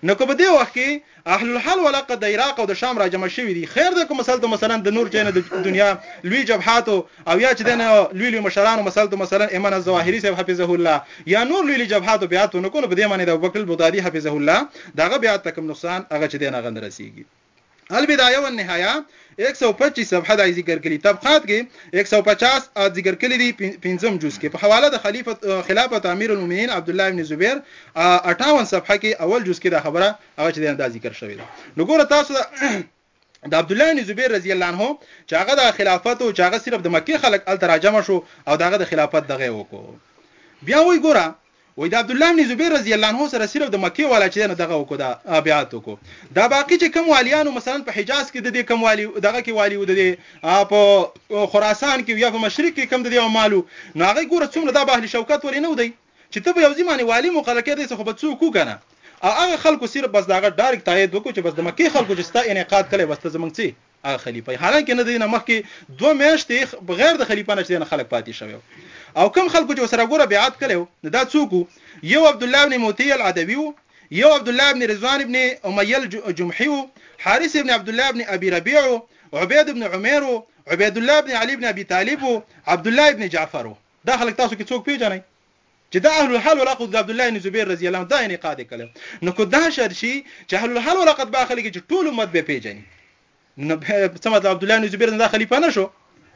نو که په دې وخت کې اهل الحل ولقد د عراق او د شام راجمع شوي دي خیر ده که مثلا مثلا د نور چینه د دنیا لوی جبهات او او یا چې دی نه لوی لوی مشرانو مثل تو مثلا ایمن الظواهري صاحب حفظه الله یا نور لوی لوی جبهاتو بیعت ونه کړو نو په دې معنی د ابوبکر البغدادي حفظه الله د هغه بیعت ته کوم نقصان هغه چې دی نه هغه نه رسیږي البدایه والنهایه ایک سو پچیس صفحه دا ذکر کړي طبقات کې ایک سو پچاس آد ذکر کړي دي پنځم جز کې په حواله د خلیفت خلافت امیر المؤمنین عبد الله ابن زبیر 58 صفحه کې اول جز کې دا خبره هغه چې دا ذکر شوی ده نو ګوره تاسو د عبد الله بن زبیر رضی الله عنه چې هغه د خلافت او چې هغه صرف د مکه خلک ال تراجم شو او داغه د خلافت دغه وکړو بیا وای ګوره وای د عبد الله بن زبیر رضی الله عنه سره صرف د مکه والا چې نه دغه وکړو دا بیعت وکړو دا باقی چې کوم والیانو مثلا په حجاز کې د دې کوم والی دغه کې والی ود دي په خراسان کې یا په مشرق کې کوم د دې مالو نو هغه ګوره څومره دا به اهل شوکت ولې نه ودی چی ته به یو ځی معنی والی مقرر کیدی څه خو به څوک وو کنه او هغه خلکو صرف بس د هغه ډاریک تایید وکړو چی بس د مکی خلکو چی ستا انعقاد کړی بس ته زمونږ څی هغه خلیفه یی حالانکه نه ددی نه مخکی دوه میاشتی بغیر د خلیفه نه چی دی نه خلک پاتی شوی وو او کوم خلکو چی ورسره ګوره بیعت کړی وو نو دا څوک وو یو عبدالله ابن موتی العدوی وو یو عبدالله ابن رضوان ابن امیه الجمحی وو حارث ابن عبدالله ابن ابی ربیع وو عبید ابن عمیر وو عبیدالله ابن علی ابن ابی طالب وو عبدالله ابن جعفر وو دا خلک تاسو کې څوک پېژنئ چې دا اهل الحل والعقد د عبد الله بن زبیر رضی الله عنه دا انعقاد یې کړی نو که دا شرط شي چې اهل الحل والعقد به خلک چې ټول امت به پیژني نو څه مطلب عبد الله بن زبیر دا خلیفہ نه شو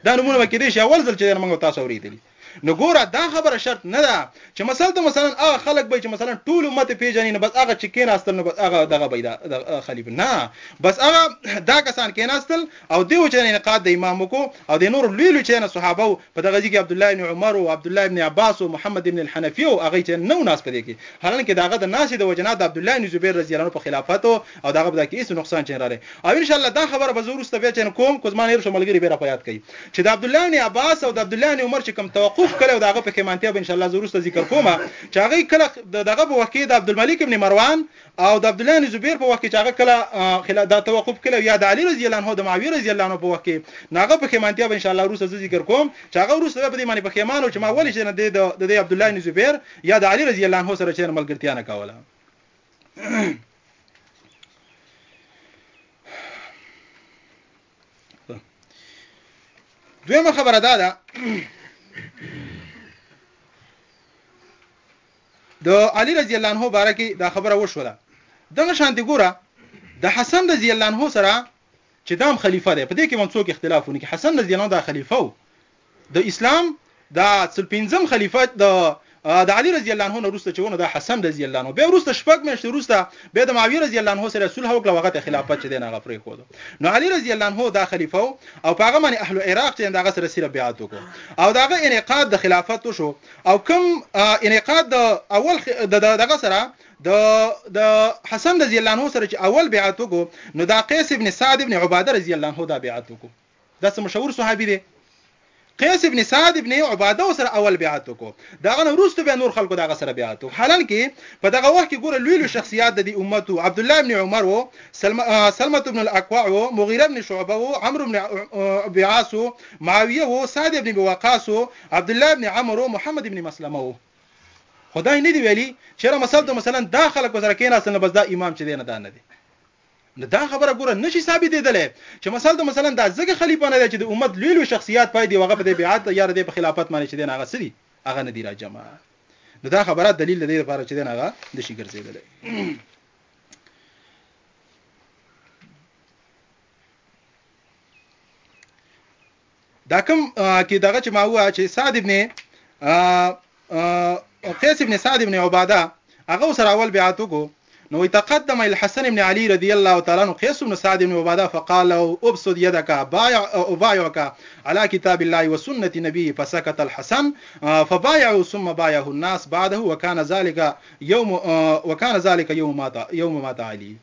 دا نمونه کې دي چې اول ځل چې موږ تاسو اوریدلی نو ګوره دا خبره شرط نه ده چې مثلا ته مثلا هغه خلک به چې مثلا ټول امت پیژني نو بس هغه چې کېناستل نو بس هغه دغه به دا خلیفہ نه بس هغه دا کسان کېناستل او دیو چې انقاد د امام کو او د نور لوی لوی چې صحابه په دغه ځي کي عبدالله ابن عمر او عبدالله ابن عباس او محمد ابن الحنفي او هغه چه نه وو ناست په دې کي حالانکه د هغه د ناستي د وجه نه د عبدالله ابن زبير رضي الله عنه په خلافت او د هغه په دا کي هيڅ نقصان چه نه راغی او ان شاءالله دا خبره به زه وروسته بيا چه کوم خو زما نير شو ملګري بيا را په ياد کوي چه د عبدالله ابن عباس او د عبدالله ابن عمر چه کوم توقف کړی او د هغه پښيمانتيا به ان شاءالله زه وروسته ذکر کوم چه هغه کله د دغه په وخت کي د عبدالملک ابن مروان او د عبدالله ابن زبیر په وخت کې چې هغه کله خلا دا توقف کړی یا د علی رضی الله عنه د معاویه رضی الله عنه په وخت کې نو هغه پښیمانتیا به ان شاء الله وروسته زه ذکر کوم چې هغه وروسته به په دې معنی پښیمان و چې ما ولې چې د د د عبدالله ابن زبیر یا د علی رضی الله عنه سره چې ملګرتیا نه کوله دویمه خبره دا ده د علی رضی الله عنه باره کې دا خبره وشوله دغه شانتې ګوره د حسن رضی الله عنه سره چې دام خلیفه دی په دې کې هم څوک اختلاف ونه کې حسن رضی الله عنه دا خلیفه و د اسلام دا څل پنځم خلیفه د د علي رضی الله عنه وروسته چې ونه د حسن رضی الله عنه به وروسته شپږ میاشتې وروسته به د معاویه رضی الله عنه سره صلح وکړه هغه ته خلافت چې دینه غفرې خو نو علي رضی الله عنه دا خلیفہ او په هغه باندې اهل عراق چې دغه سره سره بیعت وکړو او داغه انعقاد د خلافت شو او کوم انعقاد د اول د دغه سره د د حسن رضی الله عنه سره چې اول بیعت وکړو نو دا قیس ابن سعد ابن عباده رضی الله عنه دا بیعت وکړو دا څه مشهور صحابي دی قیس ابن سعد ابن عباده سره اول بیعت وکړو دا غنه وروسته بیا نور خلکو دا سره بیعت وکړو حالان کې په دغه وخت کې ګوره لوی لوی شخصیات د دې امت او عبد الله ابن عمر او سلمہ ابن الاقوع او مغیره ابن شعبه او عمرو ابن بیعاس او معاویه او سعد ابن بوقاص او عبدالله بن عمر او محمد بن مسلمه وو خو دا یې نه دي ویلي چېرې مثل ته مثلا دا خلک ورسره کېناستل نو بس دا امام چې دی نه دا نه دی نو دا خبره ګوره نشي ثابتېدلی چې مثلا ته مثلا دا ځکه خلیفه نه دی چې د امت لوی لوی شخصیات پای دی هغه په دې بیعت یا د خلافت باندې چې دی نه هغه څه دي هغه نه دي راجمع نو دا خبره دلیل د دې لپاره چې دی نه هغه د شي ګرځېدلی دا کوم کې دغه چې ما وه چې سعد ابن قیس ابن سعد ابن عباده هغه سره اول بیعت وکړو نو تقدم الى الحسن بن علي رضي الله تعالى عنه قيس بن سعد بن عباده فقال له ابسط يدك بايع ابايعك على كتاب الله وسنه نبيه فسكت الحسن فبايعوا ثم بايعه الناس بعده وكان ذلك يوم وكان ذلك يوم مات يوم مات علي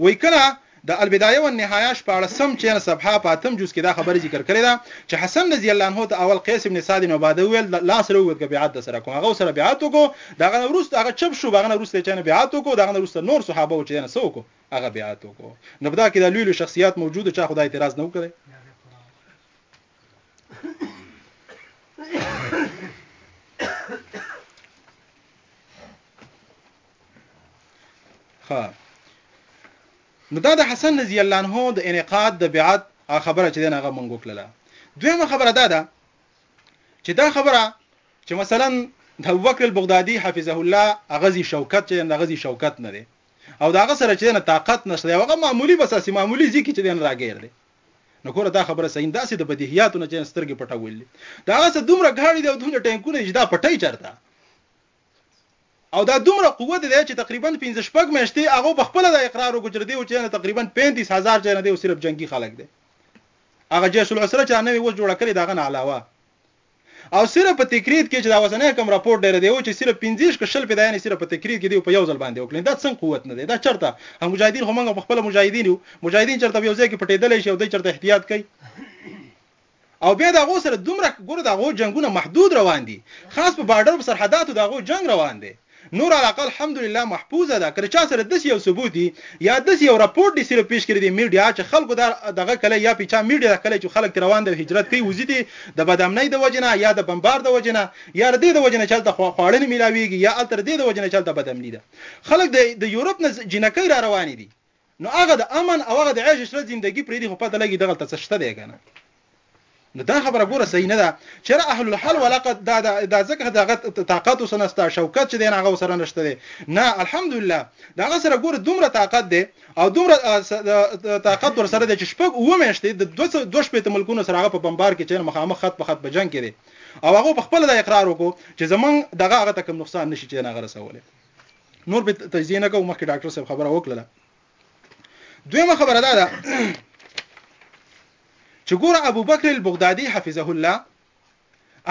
وکړه د البدایه والنهایه شپاړس م چینل صفحه په اتم جز کې دا خبره ذکر کړې ده چې حسن رضی الله عنه ته اول قیس ابن سعد ابن عباده وویل د الله سره وګد که بیعت د سره کوم هغه ورسره بیعت وکړو د هغه نه وروسته هغه چپ شو هغه نه وروسته یې چا نه بیعت وکړو د هغه نه وروسته نور صحابه وو چې نه څه وکړو هغه بیعت وکړو نو په دا کې دا لوی لوی شخصیات موجود چا خدای اعتراض نه وکړي ها نو دا د حسن رضی الله عنه د انقاد د بیعت خبره چې دغه مونږ وکړه دویمه خبره دا ده چې دا خبره چې مثلا د ابوبکر البغدادي حفظه الله اغزي شوکت چې د غزي شوکت نه دی او دا غ سره چې نه طاقت نشته هغه معمولی بس اسي معمولی ځکه چې دین راګیر دی نو کوره دا خبره صحیح ده چې د بدیهیاتو نه چې سترګې پټولې دا غسه دومره غاړي دی او دومره ټینکونه چې دا پټای چرته او دا دومره قوت دی چې تقریبا پنځه شپږ میاشتې هغه په خپل دا اقرار وکړ چې دی او چې تقریبا 35000 چې نه دی او صرف جنگي خلک دی هغه جیش العسره چې نوې وس جوړ کړی داغه نه علاوه او صرف په تکریت کې چې دا وسنه کوم راپورټ ډیر دی او چې صرف 15 کشل په دایې صرف په تکریت کې دی په یو ځل باندې وکړي دا څنګه قوت نه دی دا چرته هم مجاهدین هم په خپل مجاهدین یو مجاهدین چرته یو ځای کې پټېدل شي او د چرته احتیاط کوي او بیا د هغو سره دومره ګوره د هغو جنګونه محدود روان دي خاص په باډر په سرحداتو د هغو جنګ روان دی نور علاقه الحمدلله محفوظه ده که د چا سره داسې یو ثبوت وي یا داسې یو رپورټ دې صرف پیش کړی دی میډیا چې خلکو دا دغه کلی یا پې چا میډیا دا کلی چې خلک ترې روان دی او هجرت کوي وځي دي د بدامنۍ د وجې نه یا د بمبار د وجې نه یا د دې د وجې نه چې هلته خواړه نه میلاویږي یا هلته د دې د وجې نه چې هلته بدامني ده خلک د د یورپ نه جینکۍ را روانې دي نو هغه د امن او هغه د عیش عشرت زندگی پرې دی خو پته لګي دغلته څه شته دی کنه نو دا خبره ګوره صحیح نه ده چې را اهل الحل ولاقت دا دا ځکه دا طاقت وسنستا شوکت چې دین هغه سره نشته دی نه الحمدلله دا سره ګوره دومره طاقت دی او دومره طاقت ور سره دی چې شپږ و میشتې د 200 200 ملکونو سره هغه په بمبار کې چې مخامخ خط په خط په جنگ کې دی او هغه په خپل د اقرار وکړو چې زمنګ دغه هغه تکم نقصان نشي چې نه غرسوله نور به تجزیه نه کوم مخکې ډاکټر صاحب خبره وکړه دویمه خبره دا ده چې ګوره ابو بکر البغدادي حفظه الله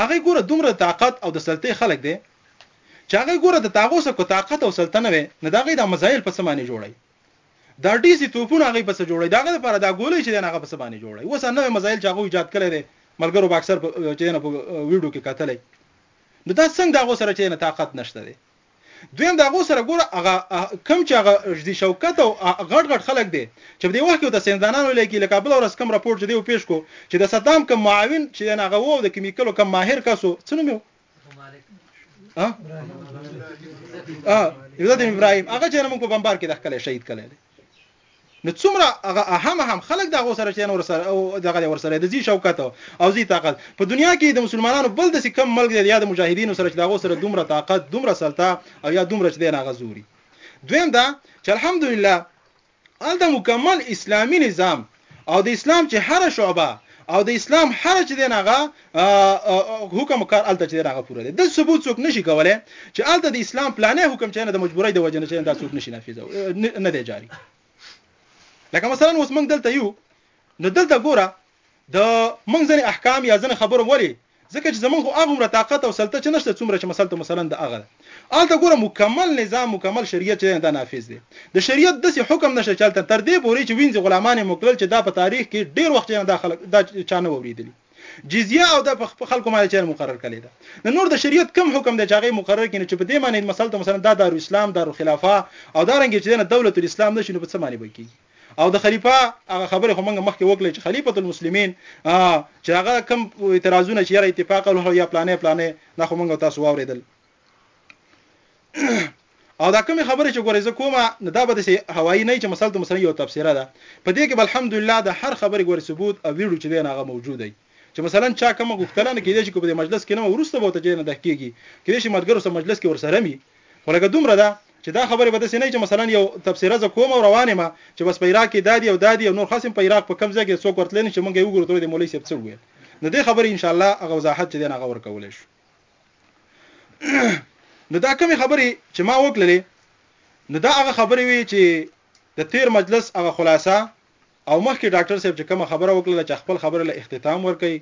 هغه ګوره دومره طاقت او د سلطې خلک دی چې هغه ګوره د تاغو سره کو طاقت او سلطه نه وي نه دغه د مزایل په سمانه جوړي دا ډي سي توپونه هغه په څه جوړي داغه لپاره دا ګولې چې دغه په سمانه جوړي اوس نو مزایل چې هغه ایجاد کړي دي ملګرو باکسر چې نه په ویډیو کې کتلې نو دا څنګ د هغو سره چه نطاقت نشته دی دویم د هغو سره ګوره هغه کم چې هغه دی شوکت او غټ غټ خلک دی چې په دې وخت کې د سینزدانانو لیکي لکه بل ورځ کم راپورټ چې دیو پیش کو چې د صدام کم معاون چې نه غو د کیمیکلو کم ماهر کسو څه نوم یو ها ابراهیم ابراهیم هغه چې موږ په بمبار کې د خپل شهید کړل نو څومره هغه اهم اهم خلک دغه سره چې نور سره او دغه ور سره د زی شوکت او زی طاقت په دنیا کې د مسلمانانو بل د کم ملک دی یا د مجاهدینو سره چې دغه سره دومره طاقت دومره سلطه او یا دومره چې دی نه غزوري دویم دا چې الحمدلله الته مکمل اسلامی نظام او د اسلام چې هره شعبه او د اسلام هر چې دین هغه حکم کار الته چې دین هغه پوره دی د ثبوت څوک نشي کولای چې الته د اسلام پلانې حکم چې نه د مجبورۍ د وجه نه چې دا څوک نشي نافذ نه دی جاری لکه مثلا اوس موږ دلته یو نو دلته ګوره د موږ ځنې احکام یا ځنې خبرو ولې ځکه چې زمونږ خو هغومره طاقت او سلطه چې نشته څومره چې مسلطه مثلا د هغه ده هلته ګوره مکمل نظام مکمل شریعت چې دی دا نافذ دی د شریعت داسې حکم نشته چې هلته تر دې پورې چې وینځي غلامان یې مکلل چې دا په تاریخ کې ډیر وخت چې دا خلک دا چا نه وریدلی جزیه او د خلکو باندې چیر مقرر کړي ده نو نور د شریعت کم حکم دی چې هغه مقرر کړي چې په دې معنی مثلا مثلا دا دار اسلام دار خلافه او دا رنګ چې نه دولت الاسلام نشي نو په څه معنی بکی او د خلیفہ هغه خبره خو موږ مخکې وکړه چې خلیفۃ المسلمین چې هغه کم اعتراضونه چې یاره اتفاق له یا پلانې پلانې دا خو موږ تاسو واوریدل او دا کومه خبره چې ګورې زه کومه نه دا به د هوایی نه چې مسل ته مسل یو تفسیره ده په دې کې الحمدلله د هر خبرې ګورې ثبوت او ویډیو چې دی هغه موجود دی چې مثلا چا کومه غوښتنه نه کېدای شي که په دې مجلس کې نه ورسته به ته چې نه دهکېږي کېدای شي ملګرو سره مجلس کې ورسره مي خو لکه دومره ده چې دا خبره به داسې نه چې مثلا یو تفسیره زه کوم او روان یم چې بس په عراق کې دادی او دادی او نور خاصم په عراق په کم ځای کې څوک ورتللی نشي مونږ یې وګورو تر دې مولوي صاحب څه وویل نو دې خبرې ان شاء الله هغه وضاحت چې دی هغه ورکولی شو نو دا کومې خبرې چې ما وکړلې نو دا هغه خبرې وي چې د تیر مجلس هغه خلاصه او مخکې ډاکټر صاحب چې کومه خبره وکړله چې خپل خبرې له اختتام ورکړئ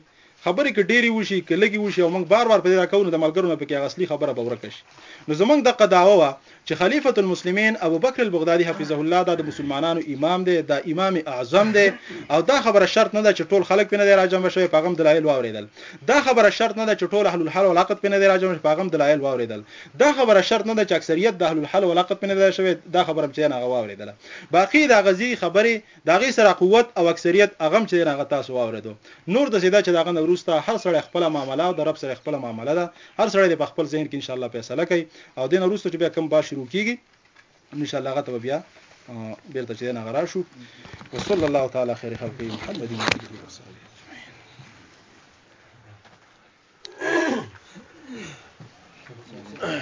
خبرې که ډېرې وشي که لږې وشي او موږ بار بار په دې راکوو نو د ملګرو نه پکې هغه اصلي خبره به ورکه شي نو زموږ دقه دعوه وه چې خلیفة المسلمین ابوبکر البغدادي حفظه الله دا د مسلمانانو امام دی دا امام اعظم دی او دا خبره شرط نه ده چې ټول خلک پنه دی راجمع شوی پاغم دلایل واوریدل دا خبره شرط نه ده چې ټول اهل الحل والعقد پنه دی راجمع شوی پاغم دلایل واوریدل دا خبره شرط نه ده چې اکثریت د اهل الحل والعقد پنه دی شوی دا خبره چې نه غواوریدل باقی د هغه زی خبری د هغی سره قوت او اکثریت هغه هم چه دی نو هغه تاسو واوریدو نور دسی ده چه د هغه نه وروسته هر سړی خپله معامله او د رب سره خپله معامله ده هر سړی دی په خپل ذهن کی ان شاءالله فیصله کوي او دینه وروسته چه بیا کوم بحث شروع کیږي ان شاءالله هغه ته بیا بیرته چه دی نو هغه راشو وصلی الله تعالی خیر خلقه محمد وعلى وصحبه Ugh.